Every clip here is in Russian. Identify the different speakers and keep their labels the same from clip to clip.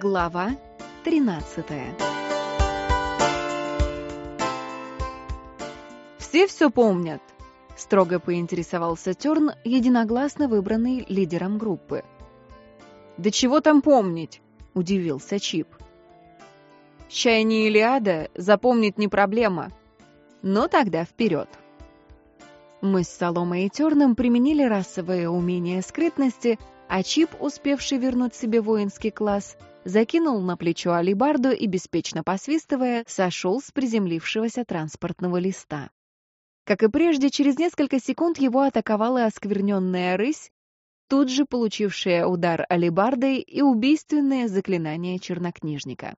Speaker 1: Глава 13
Speaker 2: «Все все помнят?» — строго поинтересовался Терн, единогласно выбранный лидером группы. «Да чего там помнить?» — удивился Чип. «Чай не Илиада, запомнить не проблема. Но тогда вперед!» Мы с Соломой и Терном применили расовое умение скрытности, а Чип, успевший вернуть себе воинский класс, закинул на плечо алибарду и, беспечно посвистывая, сошел с приземлившегося транспортного листа. Как и прежде, через несколько секунд его атаковала оскверненная рысь, тут же получившая удар алибардой и убийственное заклинание чернокнижника.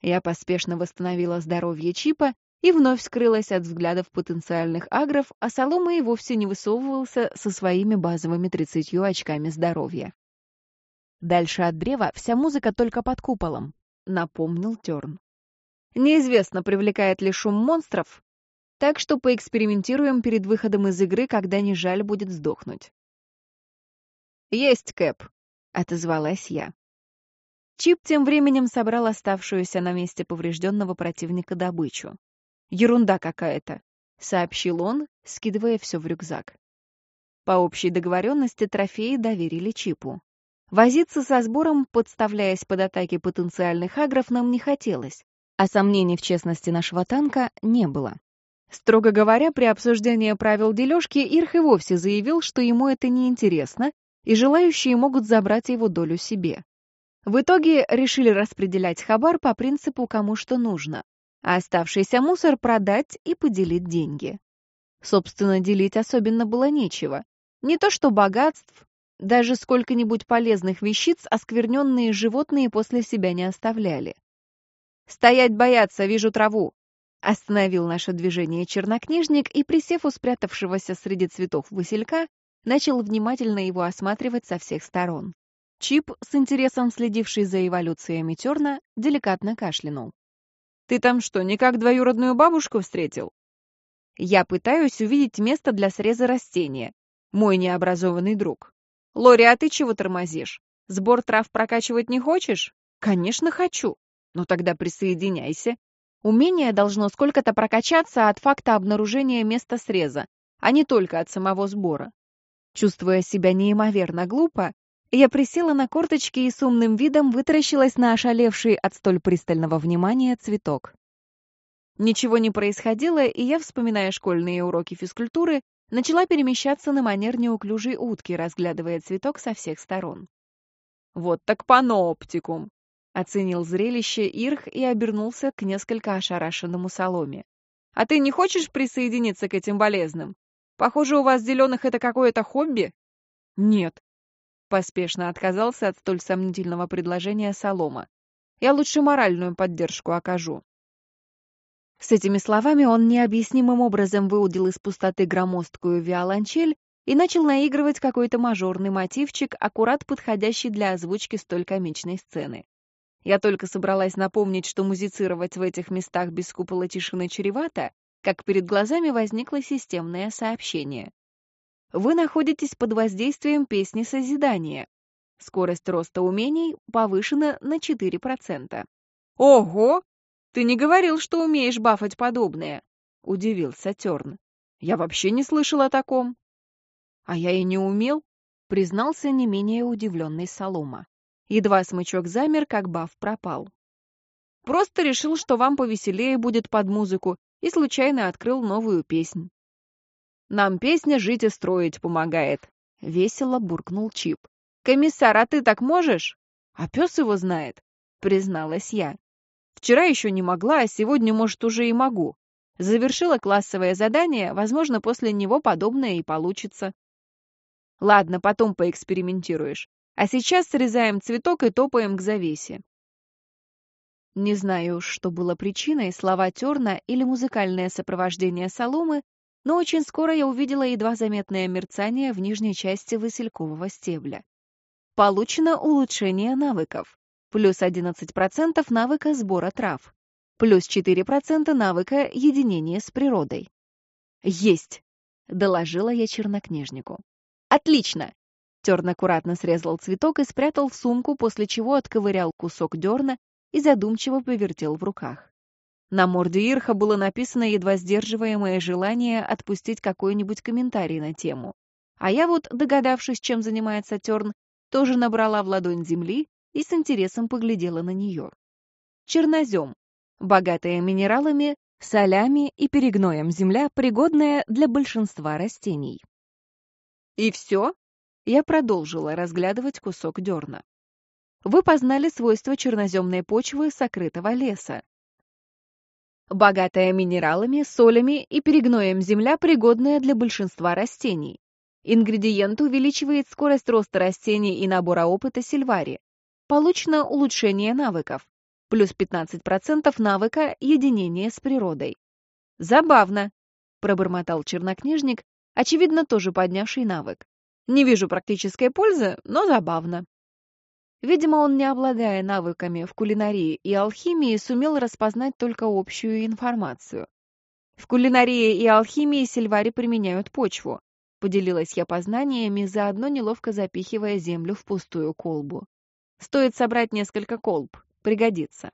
Speaker 2: Я поспешно восстановила здоровье Чипа и вновь скрылась от взглядов потенциальных агров, а Солома и вовсе не высовывался со своими базовыми 30 очками здоровья. Дальше от древа вся музыка только под куполом, напомнил Терн. Неизвестно, привлекает ли шум монстров, так что поэкспериментируем перед выходом из игры, когда не жаль будет сдохнуть. «Есть, Кэп», — отозвалась я. Чип тем временем собрал оставшуюся на месте поврежденного противника добычу. «Ерунда какая-то», — сообщил он, скидывая все в рюкзак. По общей договоренности трофеи доверили Чипу. Возиться со сбором, подставляясь под атаки потенциальных агров, нам не хотелось, а сомнений в честности нашего танка не было. Строго говоря, при обсуждении правил дележки Ирх и вовсе заявил, что ему это не интересно, и желающие могут забрать его долю себе. В итоге решили распределять хабар по принципу «кому что нужно», а оставшийся мусор продать и поделить деньги. Собственно, делить особенно было нечего. Не то что богатств, даже сколько-нибудь полезных вещиц оскверненные животные после себя не оставляли. «Стоять бояться, вижу траву!» Остановил наше движение чернокнижник и, присев у спрятавшегося среди цветов василька, начал внимательно его осматривать со всех сторон. Чип, с интересом следивший за эволюциями терна, деликатно кашлянул. «Ты там что, никак двоюродную бабушку встретил?» «Я пытаюсь увидеть место для среза растения, мой необразованный друг. «Лори, а ты чего тормозишь? Сбор трав прокачивать не хочешь?» «Конечно хочу. Ну тогда присоединяйся. Умение должно сколько-то прокачаться от факта обнаружения места среза, а не только от самого сбора. Чувствуя себя неимоверно глупо, я присела на корточки и с умным видом вытаращилась на ошалевший от столь пристального внимания цветок. Ничего не происходило, и я, вспоминая школьные уроки физкультуры, начала перемещаться на манер неуклюжей утки, разглядывая цветок со всех сторон. «Вот так паноптикум!» — оценил зрелище Ирх и обернулся к несколько ошарашенному соломе. «А ты не хочешь присоединиться к этим болезным? Похоже, у вас зеленых это какое-то хобби?» «Нет», — поспешно отказался от столь сомнительного предложения Солома. «Я лучше моральную поддержку окажу». С этими словами он необъяснимым образом выудил из пустоты громоздкую виолончель и начал наигрывать какой-то мажорный мотивчик, аккурат подходящий для озвучки столь комичной сцены. Я только собралась напомнить, что музицировать в этих местах без купола тишины чревато, как перед глазами возникло системное сообщение. Вы находитесь под воздействием песни созидания. Скорость роста умений повышена на 4%. Ого! «Ты не говорил, что умеешь бафать подобное?» — удивился Терн. «Я вообще не слышал о таком». «А я и не умел», — признался не менее удивленный Солома. Едва смычок замер, как баф пропал. «Просто решил, что вам повеселее будет под музыку, и случайно открыл новую песнь». «Нам песня жить и строить помогает», — весело буркнул Чип. «Комиссар, а ты так можешь?» «А пес его знает», — призналась я. Вчера еще не могла, а сегодня, может, уже и могу. Завершила классовое задание, возможно, после него подобное и получится. Ладно, потом поэкспериментируешь. А сейчас срезаем цветок и топаем к завесе. Не знаю, что было причиной, слова Терна или музыкальное сопровождение соломы, но очень скоро я увидела едва заметное мерцание в нижней части василькового стебля. Получено улучшение навыков плюс 11% навыка сбора трав, плюс 4% навыка единения с природой. «Есть!» — доложила я чернокнижнику. «Отлично! Терн аккуратно срезал цветок и спрятал в сумку, после чего отковырял кусок дерна и задумчиво повертел в руках. На морде Ирха было написано едва сдерживаемое желание отпустить какой-нибудь комментарий на тему. А я вот, догадавшись, чем занимается Терн, тоже набрала в ладонь земли и с интересом поглядела на нее. Чернозем. Богатая минералами, солями и перегноем земля, пригодная для большинства растений. И все? Я продолжила разглядывать кусок дерна. Вы познали свойства черноземной почвы сокрытого леса. Богатая минералами, солями и перегноем земля, пригодная для большинства растений. Ингредиент увеличивает скорость роста растений и набора опыта сильвари. Получено улучшение навыков. Плюс 15% навыка единения с природой. Забавно, пробормотал чернокнижник, очевидно, тоже поднявший навык. Не вижу практической пользы, но забавно. Видимо, он, не обладая навыками в кулинарии и алхимии, сумел распознать только общую информацию. В кулинарии и алхимии сильвари применяют почву. Поделилась я познаниями, заодно неловко запихивая землю в пустую колбу. Стоит собрать несколько колб, пригодится.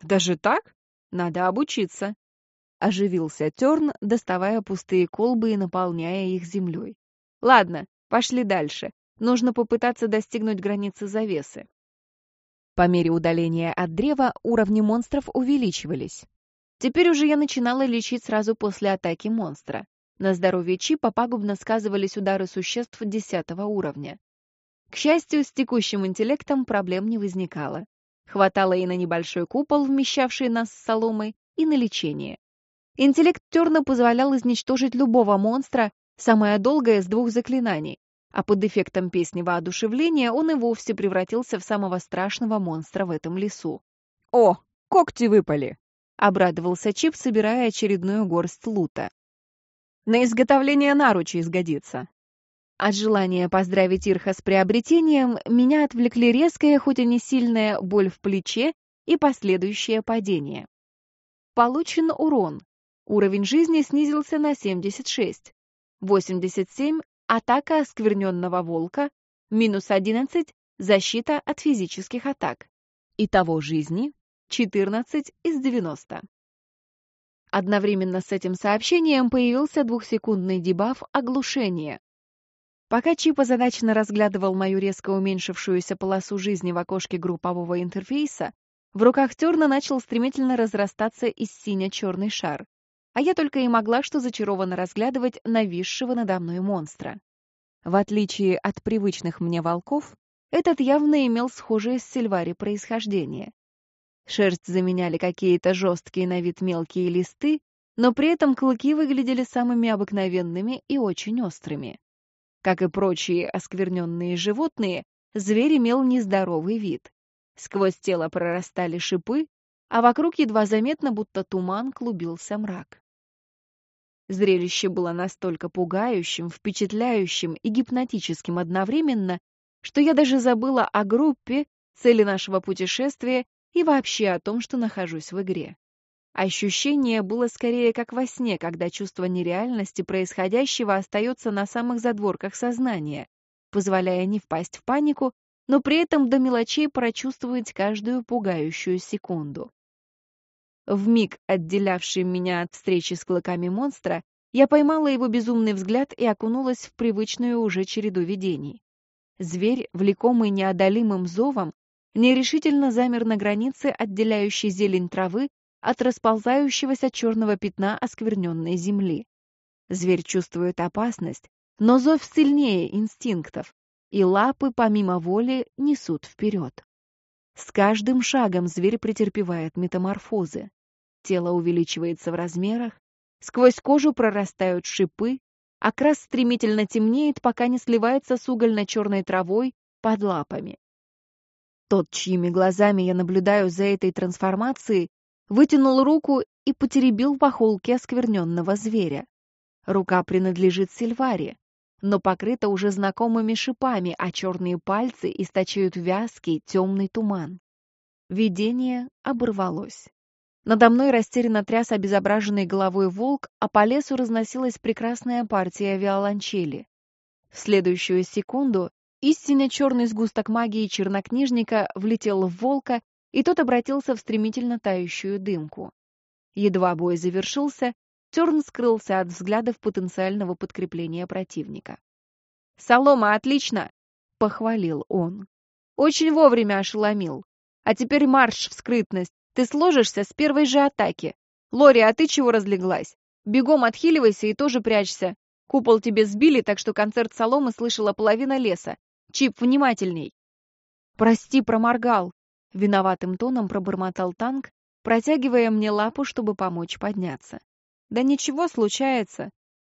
Speaker 2: Даже так? Надо обучиться. Оживился Терн, доставая пустые колбы и наполняя их землей. Ладно, пошли дальше. Нужно попытаться достигнуть границы завесы. По мере удаления от древа уровни монстров увеличивались. Теперь уже я начинала лечить сразу после атаки монстра. На здоровье Чипа пагубно сказывались удары существ десятого уровня. К счастью, с текущим интеллектом проблем не возникало. Хватало и на небольшой купол, вмещавший нас с соломой, и на лечение. Интеллект Терна позволял изничтожить любого монстра, самое долгое с двух заклинаний, а под эффектом песни воодушевления он и вовсе превратился в самого страшного монстра в этом лесу. «О, когти выпали!» — обрадовался Чип, собирая очередную горсть лута. «На изготовление наручи изгодится». От желания поздравить Ирха с приобретением меня отвлекли резкая, хоть и не сильная, боль в плече и последующее падение. Получен урон. Уровень жизни снизился на 76. 87 Атака оскверненного волка. Минус 11. Защита от физических атак. Итого жизни 14 из 90. Одновременно с этим сообщением появился двухсекундный дебаф оглушения. Пока Чип озадаченно разглядывал мою резко уменьшившуюся полосу жизни в окошке группового интерфейса, в руках Терна начал стремительно разрастаться из синя-черный шар а я только и могла что зачарованно разглядывать нависшего надо мной монстра. В отличие от привычных мне волков, этот явно имел схожее с Сильвари происхождение. Шерсть заменяли какие-то жесткие на вид мелкие листы, но при этом клыки выглядели самыми обыкновенными и очень острыми. Как и прочие оскверненные животные, зверь имел нездоровый вид. Сквозь тело прорастали шипы, а вокруг едва заметно, будто туман, клубился мрак. Зрелище было настолько пугающим, впечатляющим и гипнотическим одновременно, что я даже забыла о группе, цели нашего путешествия и вообще о том, что нахожусь в игре. Ощущение было скорее как во сне, когда чувство нереальности происходящего остается на самых задворках сознания, позволяя не впасть в панику, но при этом до мелочей прочувствовать каждую пугающую секунду. В миг, отделявший меня от встречи с клыками монстра, я поймала его безумный взгляд и окунулась в привычную уже череду видений. Зверь, влекомый неодолимым зовом, нерешительно замер на границе, отделяющей зелень травы от расползающегося черного пятна оскверненной земли. Зверь чувствует опасность, но зов сильнее инстинктов, и лапы, помимо воли, несут вперед. С каждым шагом зверь претерпевает метаморфозы. Тело увеличивается в размерах, сквозь кожу прорастают шипы, окрас стремительно темнеет, пока не сливается с угольно-черной травой под лапами. Тот, чьими глазами я наблюдаю за этой трансформацией, вытянул руку и потеребил по холке оскверненного зверя. Рука принадлежит Сильваре, но покрыта уже знакомыми шипами, а черные пальцы источают вязкий темный туман. Видение оборвалось. Надо мной растерянно тряс обезображенный головой волк, а по лесу разносилась прекрасная партия виолончели. В следующую секунду Истинно черный сгусток магии чернокнижника влетел в волка, и тот обратился в стремительно тающую дымку. Едва бой завершился, Терн скрылся от взглядов потенциального подкрепления противника. «Солома, отлично!» — похвалил он. «Очень вовремя ошеломил. А теперь марш в скрытность. Ты сложишься с первой же атаки. Лори, а ты чего разлеглась? Бегом отхиливайся и тоже прячься. Купол тебе сбили, так что концерт соломы слышала половина леса. Чип, внимательней!» «Прости, проморгал!» — виноватым тоном пробормотал танк, протягивая мне лапу, чтобы помочь подняться. «Да ничего, случается!»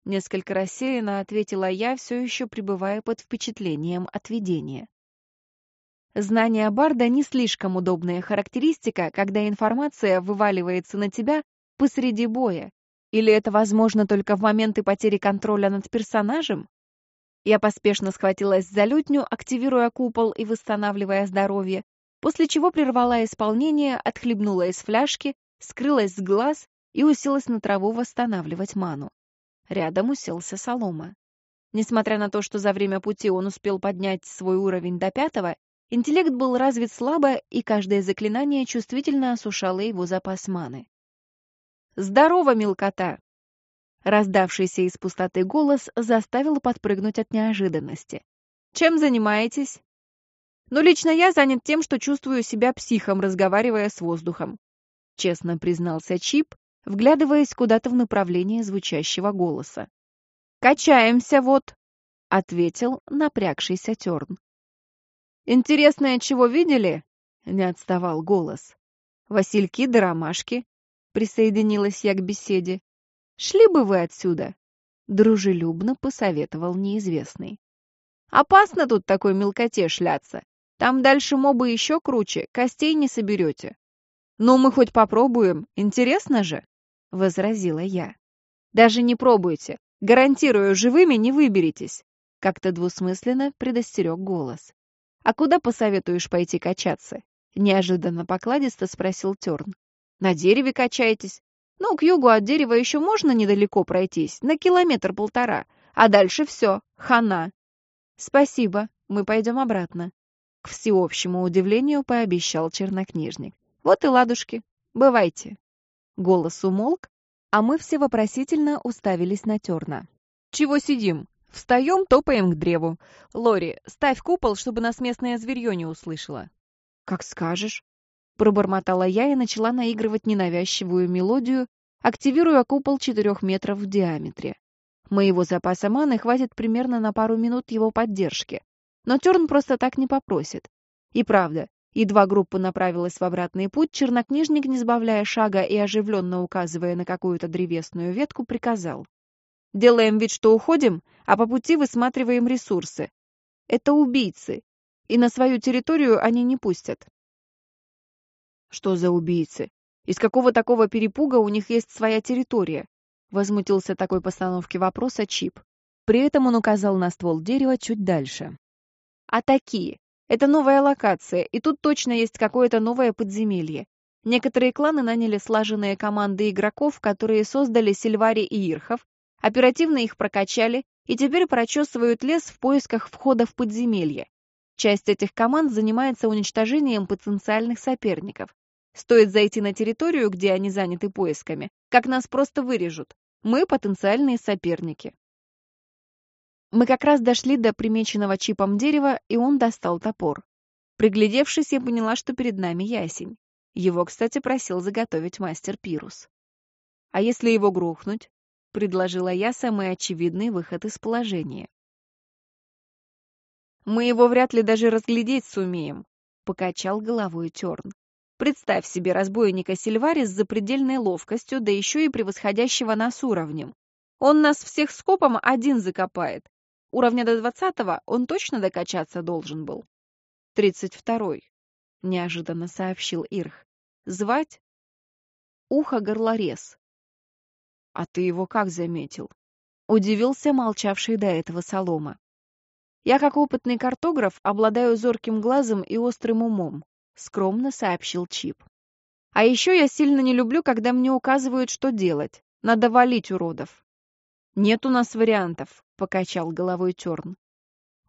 Speaker 2: Несколько рассеянно ответила я, все еще пребывая под впечатлением от видения. Знание Барда не слишком удобная характеристика, когда информация вываливается на тебя посреди боя. Или это возможно только в моменты потери контроля над персонажем? Я поспешно схватилась за лютню, активируя купол и восстанавливая здоровье, после чего прервала исполнение, отхлебнула из фляжки, скрылась с глаз и уселась на траву восстанавливать ману. Рядом уселся Солома. Несмотря на то, что за время пути он успел поднять свой уровень до пятого, интеллект был развит слабо, и каждое заклинание чувствительно осушало его запас маны. «Здорово, мелкота!» Раздавшийся из пустоты голос заставил подпрыгнуть от неожиданности. «Чем занимаетесь?» «Ну, лично я занят тем, что чувствую себя психом, разговаривая с воздухом», честно признался Чип, вглядываясь куда-то в направлении звучащего голоса. «Качаемся вот», — ответил напрягшийся Терн. «Интересное, чего видели?» — не отставал голос. «Васильки да ромашки», — присоединилась я к беседе. Шли бы вы отсюда!» — дружелюбно посоветовал неизвестный. «Опасно тут такой мелкоте шляться. Там дальше мобы еще круче, костей не соберете». «Ну, мы хоть попробуем, интересно же!» — возразила я. «Даже не пробуйте. Гарантирую, живыми не выберетесь!» — как-то двусмысленно предостерег голос. «А куда посоветуешь пойти качаться?» — неожиданно покладисто спросил Терн. «На дереве качайтесь, ну, к югу от дерева еще можно недалеко пройтись, на километр-полтора, а дальше все, хана. Спасибо, мы пойдем обратно. К всеобщему удивлению пообещал чернокнижник. Вот и ладушки, бывайте. Голос умолк, а мы все вопросительно уставились на Терна. Чего сидим? Встаем, топаем к древу. Лори, ставь купол, чтобы нас местное зверье не услышало. Как скажешь. Пробормотала я и начала наигрывать ненавязчивую мелодию, активируя купол четырех метров в диаметре. Моего запаса маны хватит примерно на пару минут его поддержки. Но Терн просто так не попросит. И правда, едва группа направилась в обратный путь, чернокнижник, не сбавляя шага и оживленно указывая на какую-то древесную ветку, приказал. «Делаем вид, что уходим, а по пути высматриваем ресурсы. Это убийцы, и на свою территорию они не пустят. Что за убийцы? Из какого такого перепуга у них есть своя территория? Возмутился такой постановки вопроса Чип. При этом он указал на ствол дерева чуть дальше. А такие. Это новая локация, и тут точно есть какое-то новое подземелье. Некоторые кланы наняли слаженные команды игроков, которые создали Сильвари и Ирхов, оперативно их прокачали и теперь прочесывают лес в поисках входа в подземелье. Часть этих команд занимается уничтожением потенциальных соперников. Стоит зайти на территорию, где они заняты поисками, как нас просто вырежут. Мы потенциальные соперники. Мы как раз дошли до примеченного чипом дерева, и он достал топор. Приглядевшись, я поняла, что перед нами ясень. Его, кстати, просил заготовить мастер Пирус. «А если его грохнуть?» — предложила я самый очевидный выход из положения. Мы его вряд ли даже разглядеть сумеем, покачал головой Терн. Представь себе разбойника Сильвари с запредельной ловкостью, да еще и превосходящего нас уровнем. Он нас всех скопом один закопает. Уровня до двадцатого он точно докачаться должен был. Тридцать второй, неожиданно сообщил Ирх. Звать? Ухо горлорез. А ты его как заметил? Удивился молчавший до этого Солома. Я, как опытный картограф, обладаю зорким глазом и острым умом, скромно сообщил Чип. А еще я сильно не люблю, когда мне указывают, что делать. Надо валить уродов. Нет у нас вариантов, покачал головой Терн.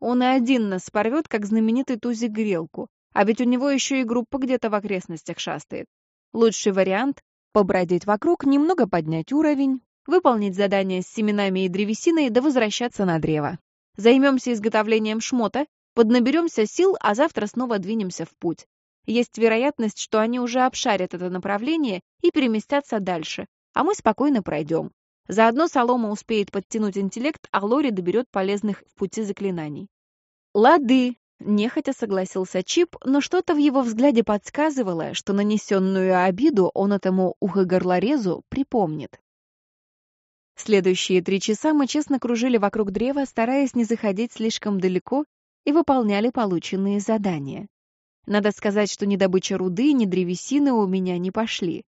Speaker 2: Он и один нас порвет, как знаменитый тузик грелку. А ведь у него еще и группа где-то в окрестностях шастает. Лучший вариант — побродить вокруг, немного поднять уровень, выполнить задание с семенами и древесиной, да возвращаться на древо. Займемся изготовлением шмота, поднаберемся сил, а завтра снова двинемся в путь. Есть вероятность, что они уже обшарят это направление и переместятся дальше, а мы спокойно пройдем. Заодно Солома успеет подтянуть интеллект, а Лори доберет полезных в пути заклинаний. «Лады!» — нехотя согласился Чип, но что-то в его взгляде подсказывало, что нанесенную обиду он этому ухогорлорезу припомнит. Следующие три часа мы честно кружили вокруг древа, стараясь не заходить слишком далеко, и выполняли полученные задания. Надо сказать, что ни добыча руды, ни древесины у меня не пошли.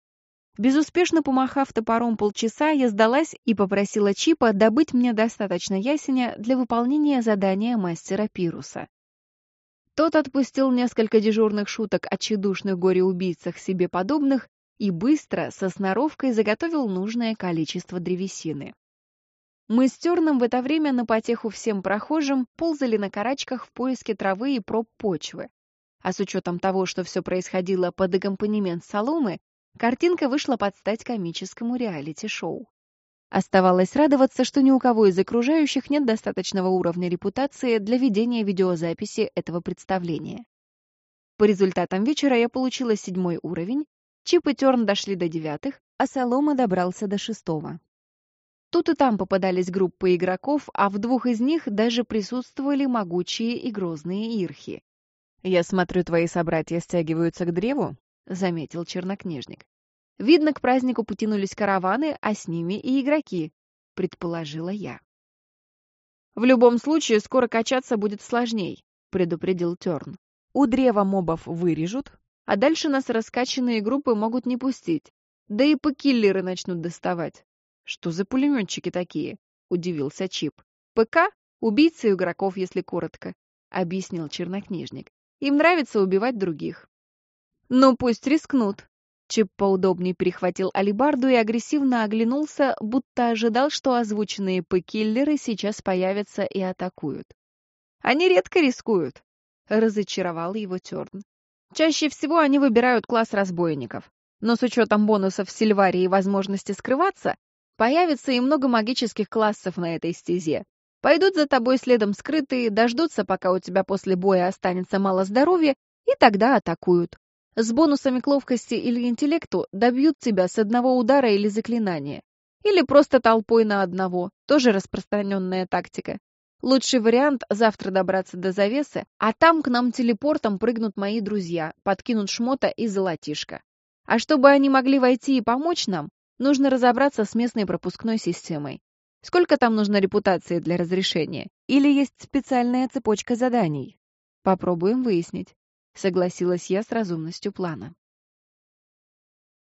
Speaker 2: Безуспешно помахав топором полчаса, я сдалась и попросила Чипа добыть мне достаточно ясеня для выполнения задания мастера Пируса. Тот отпустил несколько дежурных шуток о тщедушных горе-убийцах себе подобных и быстро, со сноровкой, заготовил нужное количество древесины. Мы с Терном в это время на потеху всем прохожим ползали на карачках в поиске травы и проб почвы. А с учетом того, что все происходило под аккомпанемент соломы, картинка вышла под стать комическому реалити-шоу. Оставалось радоваться, что ни у кого из окружающих нет достаточного уровня репутации для ведения видеозаписи этого представления. По результатам вечера я получила седьмой уровень, Чип и Терн дошли до девятых, а Солома добрался до шестого. Тут и там попадались группы игроков, а в двух из них даже присутствовали могучие и грозные ирхи. «Я смотрю, твои собратья стягиваются к древу», — заметил чернокнижник. «Видно, к празднику потянулись караваны, а с ними и игроки», — предположила я. «В любом случае, скоро качаться будет сложней», — предупредил Терн. «У древа мобов вырежут, а дальше нас раскачанные группы могут не пустить. Да и ПК-киллеры начнут доставать». «Что за пулеметчики такие?» — удивился Чип. «ПК — убийцы игроков, если коротко», — объяснил чернокнижник. Им нравится убивать других. Ну, пусть рискнут. Чип поудобнее перехватил алебарду и агрессивно оглянулся, будто ожидал, что озвученные ПК-киллеры сейчас появятся и атакуют. Они редко рискуют, разочаровал его Терн. Чаще всего они выбирают класс разбойников. Но с учетом бонусов Сильварии и возможности скрываться, появится и много магических классов на этой стезе. Пойдут за тобой следом скрытые, дождутся, пока у тебя после боя останется мало здоровья, и тогда атакуют. С бонусами к ловкости или интеллекту добьют тебя с одного удара или заклинания. Или просто толпой на одного, тоже распространенная тактика. Лучший вариант — завтра добраться до завесы, а там к нам телепортом прыгнут мои друзья, подкинут шмота и золотишко. А чтобы они могли войти и помочь нам, нужно разобраться с местной пропускной системой. Сколько там нужно репутации для разрешения? Или есть специальная цепочка заданий? Попробуем выяснить. Согласилась я с разумностью плана.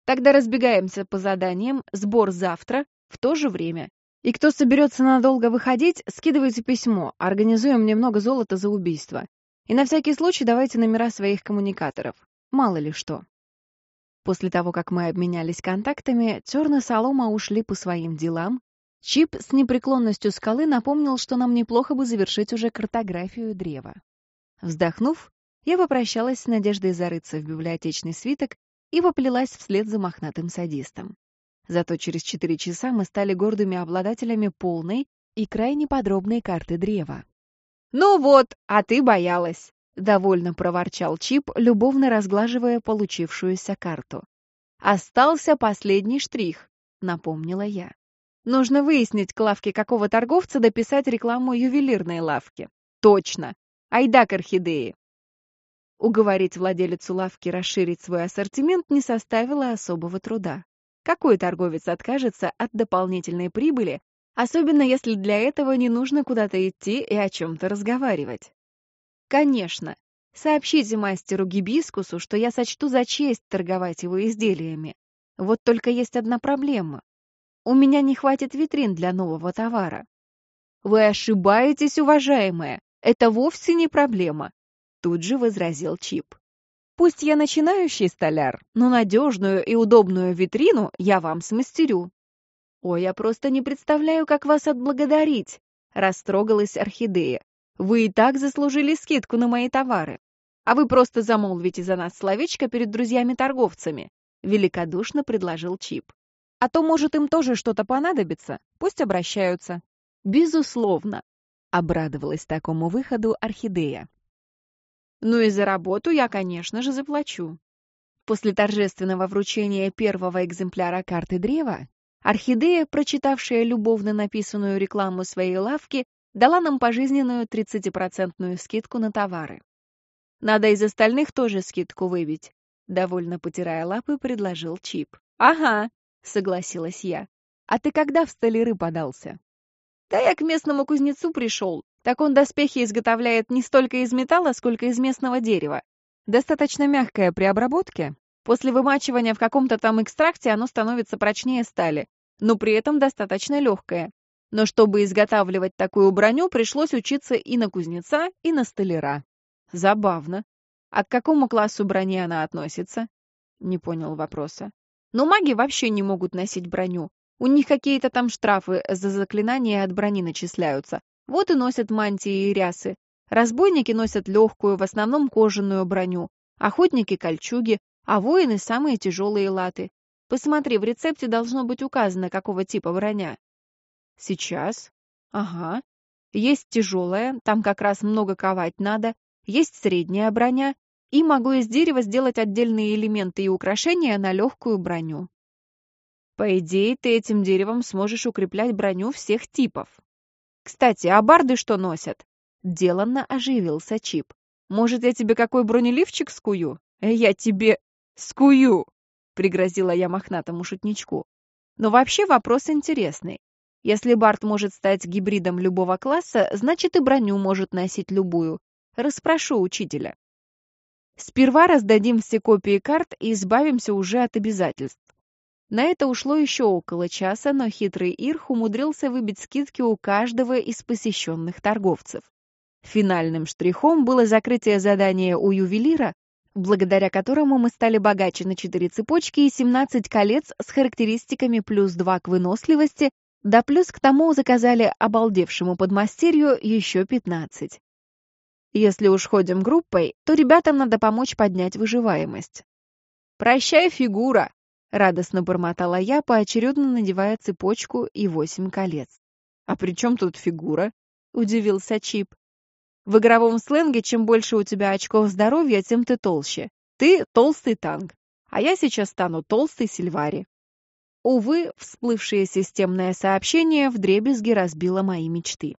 Speaker 2: Тогда разбегаемся по заданиям, сбор завтра, в то же время. И кто соберется надолго выходить, скидывайте письмо, организуем немного золота за убийство. И на всякий случай давайте номера своих коммуникаторов. Мало ли что. После того, как мы обменялись контактами, Терн и Солома ушли по своим делам, Чип с непреклонностью скалы напомнил, что нам неплохо бы завершить уже картографию древа. Вздохнув, я попрощалась с надеждой зарыться в библиотечный свиток и поплелась вслед за мохнатым садистом. Зато через четыре часа мы стали гордыми обладателями полной и крайне подробной карты древа. «Ну вот, а ты боялась!» — довольно проворчал Чип, любовно разглаживая получившуюся карту. «Остался последний штрих», — напомнила я. Нужно выяснить к лавке какого торговца дописать рекламу ювелирной лавки. Точно. Айда к орхидеи. Уговорить владелицу лавки расширить свой ассортимент не составило особого труда. Какой торговец откажется от дополнительной прибыли, особенно если для этого не нужно куда-то идти и о чем-то разговаривать? Конечно, сообщите мастеру Гибискусу, что я сочту за честь торговать его изделиями. Вот только есть одна проблема. У меня не хватит витрин для нового товара. Вы ошибаетесь, уважаемая. Это вовсе не проблема. Тут же возразил Чип. Пусть я начинающий столяр, но надежную и удобную витрину я вам смастерю. Ой, я просто не представляю, как вас отблагодарить, растрогалась орхидея. Вы и так заслужили скидку на мои товары. А вы просто замолвите за нас словечко перед друзьями-торговцами», — великодушно предложил Чип. «А то, может, им тоже что-то понадобится. Пусть обращаются». «Безусловно», — обрадовалась такому выходу Орхидея. «Ну и за работу я, конечно же, заплачу». После торжественного вручения первого экземпляра карты древа, Орхидея, прочитавшая любовно написанную рекламу своей лавки, дала нам пожизненную 30% скидку на товары. Надо из остальных тоже скидку выбить, довольно потирая лапы, предложил Чип. Ага, согласилась я. А ты когда в столяры подался? Да я к местному кузнецу пришел. Так он доспехи изготовляет не столько из металла, сколько из местного дерева. Достаточно мягкое при обработке. После вымачивания в каком-то там экстракте оно становится прочнее стали, но при этом достаточно легкое. Но чтобы изготавливать такую броню, пришлось учиться и на кузнеца, и на столяра. Забавно. А к какому классу брони она относится? Не понял вопроса. Но маги вообще не могут носить броню. У них какие-то там штрафы за заклинания от брони начисляются. Вот и носят мантии и рясы. Разбойники носят легкую, в основном кожаную броню. Охотники — кольчуги, а воины — самые тяжелые латы. Посмотри, в рецепте должно быть указано, какого типа броня. Сейчас. Ага. Есть тяжелая, там как раз много ковать надо. Есть средняя броня. И могу из дерева сделать отдельные элементы и украшения на легкую броню. По идее, ты этим деревом сможешь укреплять броню всех типов. Кстати, а барды что носят? Деланно оживился Чип. Может, я тебе какой бронеливчик скую? Я тебе скую, пригрозила я мохнатому шутничку. Но вообще вопрос интересный. Если Барт может стать гибридом любого класса, значит и броню может носить любую. Распрошу учителя. Сперва раздадим все копии карт и избавимся уже от обязательств. На это ушло еще около часа, но хитрый Ирх умудрился выбить скидки у каждого из посещенных торговцев. Финальным штрихом было закрытие задания у ювелира, благодаря которому мы стали богаче на 4 цепочки и 17 колец с характеристиками плюс 2 к выносливости, да плюс к тому заказали обалдевшему подмастерью еще 15. Если уж ходим группой, то ребятам надо помочь поднять выживаемость. «Прощай, фигура!» — радостно бормотала я, поочередно надевая цепочку и восемь колец. «А при чем тут фигура?» — удивился Чип. «В игровом сленге чем больше у тебя очков здоровья, тем ты толще. Ты толстый танк, а я сейчас стану толстый Сильвари». Увы, всплывшее системное сообщение вдребезги разбило мои мечты.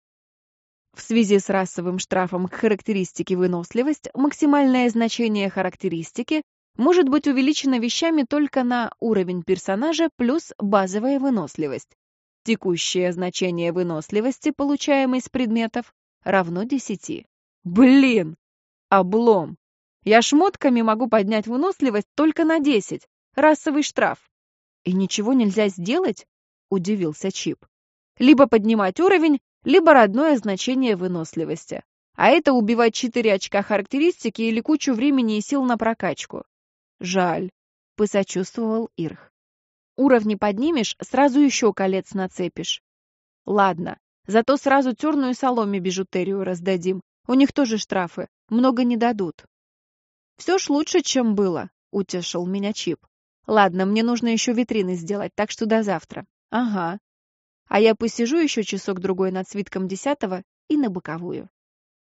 Speaker 2: В связи с расовым штрафом к характеристике выносливость, максимальное значение характеристики может быть увеличено вещами только на уровень персонажа плюс базовая выносливость. Текущее значение выносливости, получаемой с предметов, равно 10. Блин! Облом! Я шмотками могу поднять выносливость только на 10. Расовый штраф. И ничего нельзя сделать? Удивился Чип. Либо поднимать уровень, либо родное значение выносливости. А это убивать 4 очка характеристики или кучу времени и сил на прокачку. Жаль, посочувствовал Ирх. Уровни поднимешь, сразу еще колец нацепишь. Ладно, зато сразу терную соломе бижутерию раздадим. У них тоже штрафы, много не дадут. Все ж лучше, чем было, утешил меня Чип. Ладно, мне нужно еще витрины сделать, так что до завтра. Ага, а я посижу еще часок-другой над свитком десятого и на боковую.